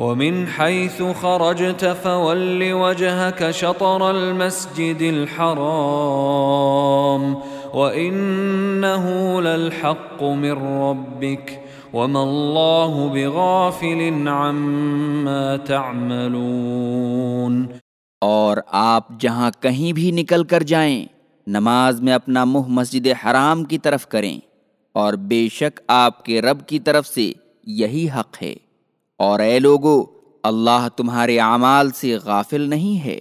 ومن حيث خرجت فول وجهك شطر المسجد الحرام وإنه للحق من ربك وما الله بغافل عما تعملون اور آپ جہاں کہیں بھی نکل کر جائیں، نماز میں اپنا منہ مسجد حرام کی طرف کریں اور بے شک آپ کے رب کی طرف سے یہی حق ہے۔ اور اے لوگو اللہ تمہارے اعمال سے غافل نہیں ہے۔